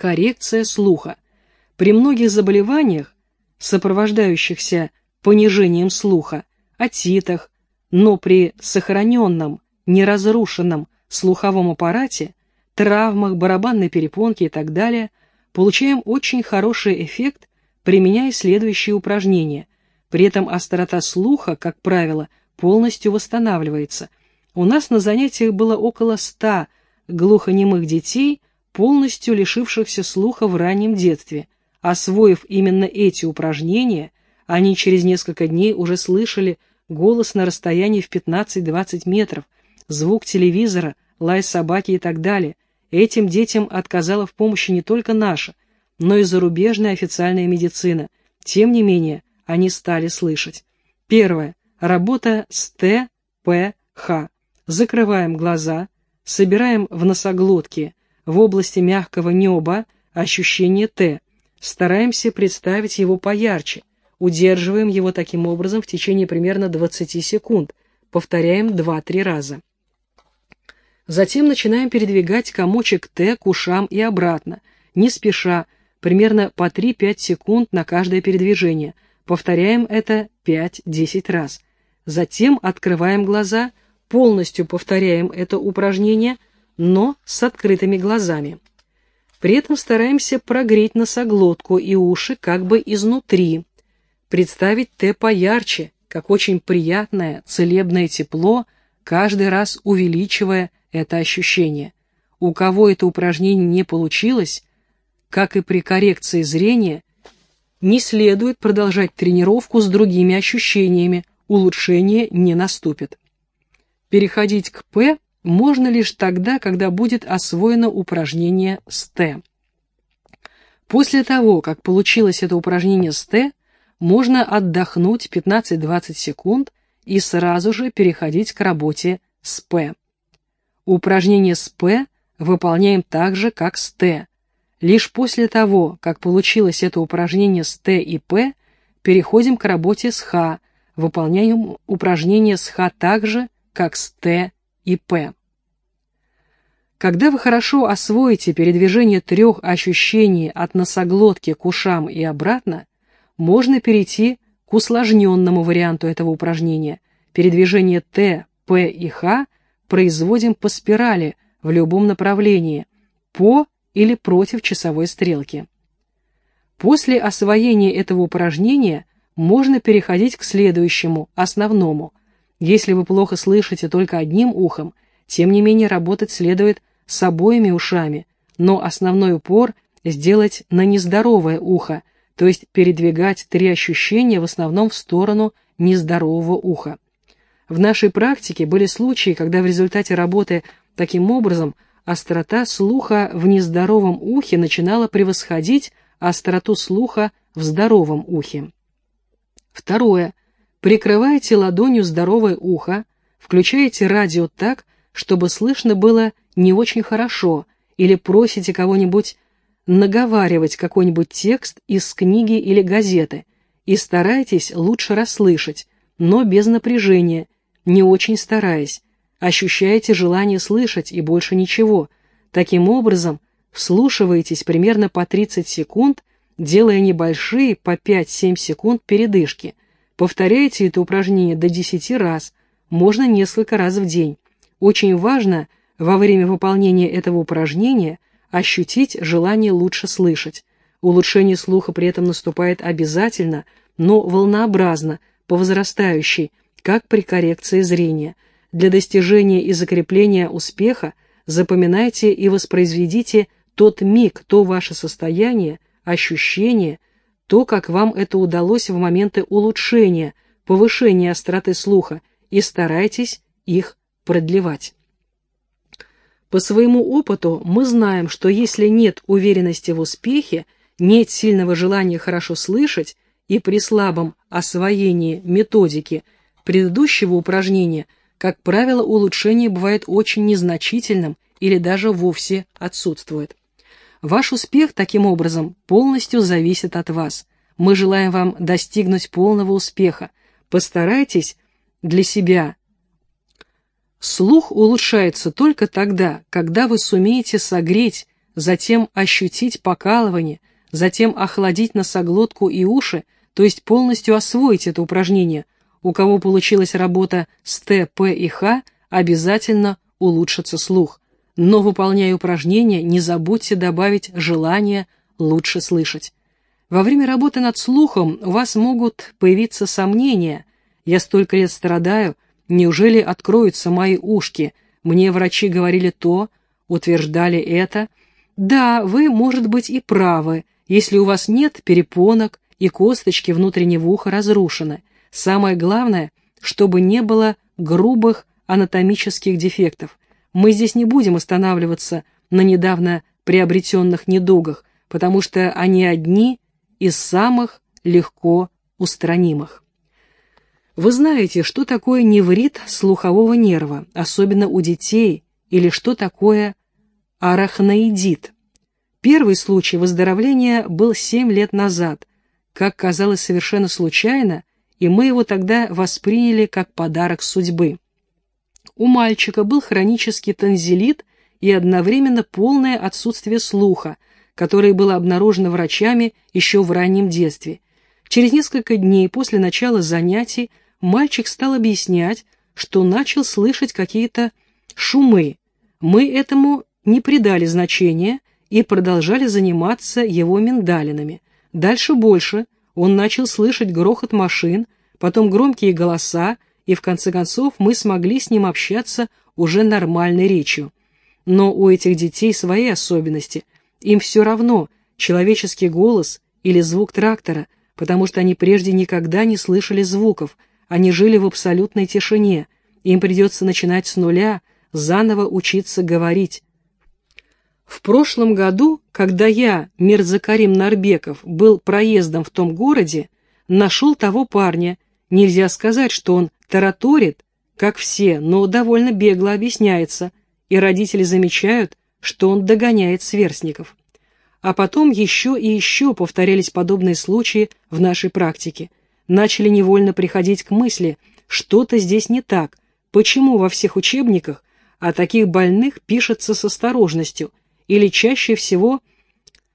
Коррекция слуха. При многих заболеваниях, сопровождающихся понижением слуха, отитах, но при сохраненном, неразрушенном слуховом аппарате, травмах, барабанной перепонке и так далее, получаем очень хороший эффект, применяя следующие упражнения. При этом острота слуха, как правило, полностью восстанавливается. У нас на занятиях было около 100 глухонемых детей, полностью лишившихся слуха в раннем детстве. Освоив именно эти упражнения, они через несколько дней уже слышали голос на расстоянии в 15-20 метров, звук телевизора, лай собаки и так далее. Этим детям отказала в помощи не только наша, но и зарубежная официальная медицина. Тем не менее, они стали слышать. Первое. Работа с Т, П, Х. Закрываем глаза, собираем в носоглотке, в области мягкого неба ощущение Т. Стараемся представить его поярче. Удерживаем его таким образом в течение примерно 20 секунд. Повторяем 2-3 раза. Затем начинаем передвигать комочек Т к ушам и обратно, не спеша, примерно по 3-5 секунд на каждое передвижение. Повторяем это 5-10 раз. Затем открываем глаза, полностью повторяем это упражнение, но с открытыми глазами. При этом стараемся прогреть носоглотку и уши как бы изнутри, представить Т поярче, как очень приятное целебное тепло, каждый раз увеличивая это ощущение. У кого это упражнение не получилось, как и при коррекции зрения, не следует продолжать тренировку с другими ощущениями, улучшение не наступит. Переходить к П можно лишь тогда, когда будет освоено упражнение с Т. После того, как получилось это упражнение с Т, можно отдохнуть 15-20 секунд и сразу же переходить к работе с П. Упражнение с П выполняем так же, как с Т. Лишь после того, как получилось это упражнение с Т и П, переходим к работе с Х, выполняем упражнение с Х так же, как с Т и П. Когда вы хорошо освоите передвижение трех ощущений от носоглотки к ушам и обратно, можно перейти к усложненному варианту этого упражнения. Передвижение Т, П и Х производим по спирали в любом направлении, по или против часовой стрелки. После освоения этого упражнения можно переходить к следующему, основному. Если вы плохо слышите только одним ухом, тем не менее работать следует с обоими ушами, но основной упор сделать на нездоровое ухо, то есть передвигать три ощущения в основном в сторону нездорового уха. В нашей практике были случаи, когда в результате работы таким образом острота слуха в нездоровом ухе начинала превосходить остроту слуха в здоровом ухе. Второе. Прикрывайте ладонью здоровое ухо, включаете радио так, чтобы слышно было не очень хорошо, или просите кого-нибудь наговаривать какой-нибудь текст из книги или газеты и старайтесь лучше расслышать, но без напряжения, не очень стараясь. Ощущаете желание слышать и больше ничего. Таким образом, вслушиваетесь примерно по 30 секунд, делая небольшие по 5-7 секунд передышки. Повторяйте это упражнение до 10 раз, можно несколько раз в день. Очень важно во время выполнения этого упражнения – ощутить желание лучше слышать. Улучшение слуха при этом наступает обязательно, но волнообразно, по возрастающей, как при коррекции зрения. Для достижения и закрепления успеха запоминайте и воспроизведите тот миг, то ваше состояние, ощущение, то, как вам это удалось в моменты улучшения, повышения остроты слуха, и старайтесь их продлевать. По своему опыту мы знаем, что если нет уверенности в успехе, нет сильного желания хорошо слышать, и при слабом освоении методики предыдущего упражнения, как правило, улучшение бывает очень незначительным или даже вовсе отсутствует. Ваш успех, таким образом, полностью зависит от вас. Мы желаем вам достигнуть полного успеха. Постарайтесь для себя Слух улучшается только тогда, когда вы сумеете согреть затем ощутить покалывание, затем охладить носоглотку и уши, то есть полностью освоить это упражнение. У кого получилась работа с Т, П и Х, обязательно улучшится слух. Но, выполняя упражнения, не забудьте добавить желание лучше слышать. Во время работы над слухом у вас могут появиться сомнения. Я столько лет страдаю, неужели откроются мои ушки? Мне врачи говорили то, утверждали это. Да, вы, может быть, и правы, если у вас нет перепонок и косточки внутреннего уха разрушены. Самое главное, чтобы не было грубых анатомических дефектов. Мы здесь не будем останавливаться на недавно приобретенных недугах, потому что они одни из самых легко устранимых. Вы знаете, что такое неврит слухового нерва, особенно у детей, или что такое арахноидит. Первый случай выздоровления был 7 лет назад, как казалось совершенно случайно, и мы его тогда восприняли как подарок судьбы. У мальчика был хронический танзелит и одновременно полное отсутствие слуха, которое было обнаружено врачами еще в раннем детстве. Через несколько дней после начала занятий мальчик стал объяснять, что начал слышать какие-то шумы. Мы этому не придали значения и продолжали заниматься его миндалинами. Дальше больше. Он начал слышать грохот машин, потом громкие голоса, и в конце концов мы смогли с ним общаться уже нормальной речью. Но у этих детей свои особенности. Им все равно, человеческий голос или звук трактора, потому что они прежде никогда не слышали звуков, они жили в абсолютной тишине, им придется начинать с нуля, заново учиться говорить. В прошлом году, когда я, Мирзакарим Нарбеков, был проездом в том городе, нашел того парня. Нельзя сказать, что он тараторит, как все, но довольно бегло объясняется, и родители замечают, что он догоняет сверстников. А потом еще и еще повторялись подобные случаи в нашей практике. Начали невольно приходить к мысли, что-то здесь не так, почему во всех учебниках о таких больных пишется с осторожностью, или чаще всего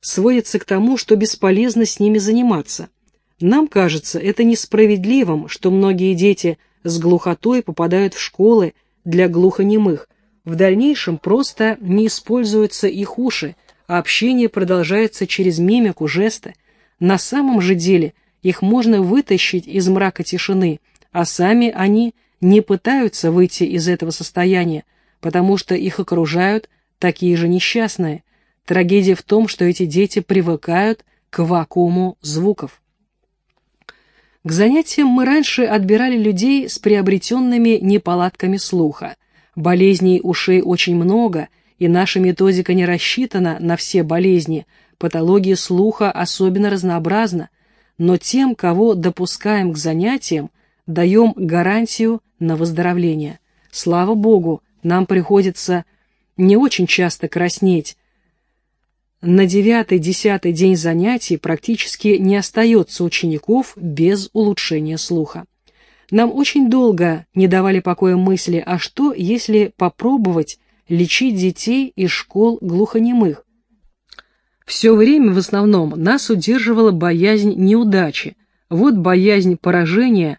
сводится к тому, что бесполезно с ними заниматься. Нам кажется это несправедливым, что многие дети с глухотой попадают в школы для глухонемых, в дальнейшем просто не используются их уши, а общение продолжается через мимику, жесты. На самом же деле их можно вытащить из мрака тишины, а сами они не пытаются выйти из этого состояния, потому что их окружают такие же несчастные. Трагедия в том, что эти дети привыкают к вакууму звуков. К занятиям мы раньше отбирали людей с приобретенными неполадками слуха. Болезней ушей очень много, и наша методика не рассчитана на все болезни, патология слуха особенно разнообразна, но тем, кого допускаем к занятиям, даем гарантию на выздоровление. Слава Богу, нам приходится не очень часто краснеть. На девятый-десятый день занятий практически не остается учеников без улучшения слуха. Нам очень долго не давали покоя мысли, а что, если попробовать лечить детей из школ глухонемых? Все время в основном нас удерживала боязнь неудачи. Вот боязнь поражения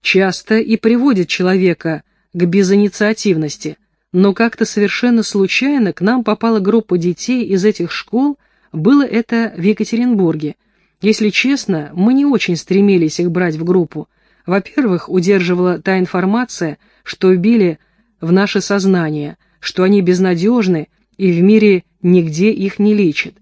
часто и приводит человека к безинициативности – но как-то совершенно случайно к нам попала группа детей из этих школ, было это в Екатеринбурге. Если честно, мы не очень стремились их брать в группу. Во-первых, удерживала та информация, что вбили в наше сознание, что они безнадежны и в мире нигде их не лечат.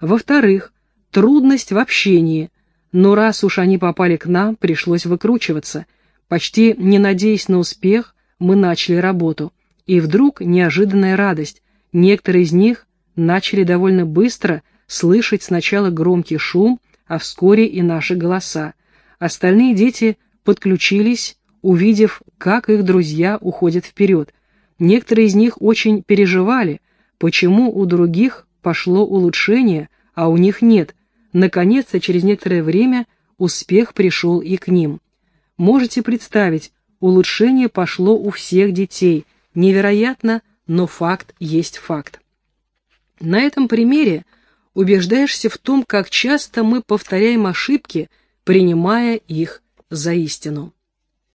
Во-вторых, трудность в общении, но раз уж они попали к нам, пришлось выкручиваться. Почти не надеясь на успех, мы начали работу. И вдруг неожиданная радость. Некоторые из них начали довольно быстро слышать сначала громкий шум, а вскоре и наши голоса. Остальные дети подключились, увидев, как их друзья уходят вперед. Некоторые из них очень переживали, почему у других пошло улучшение, а у них нет. Наконец-то, через некоторое время, успех пришел и к ним. Можете представить, улучшение пошло у всех детей – Невероятно, но факт есть факт. На этом примере убеждаешься в том, как часто мы повторяем ошибки, принимая их за истину.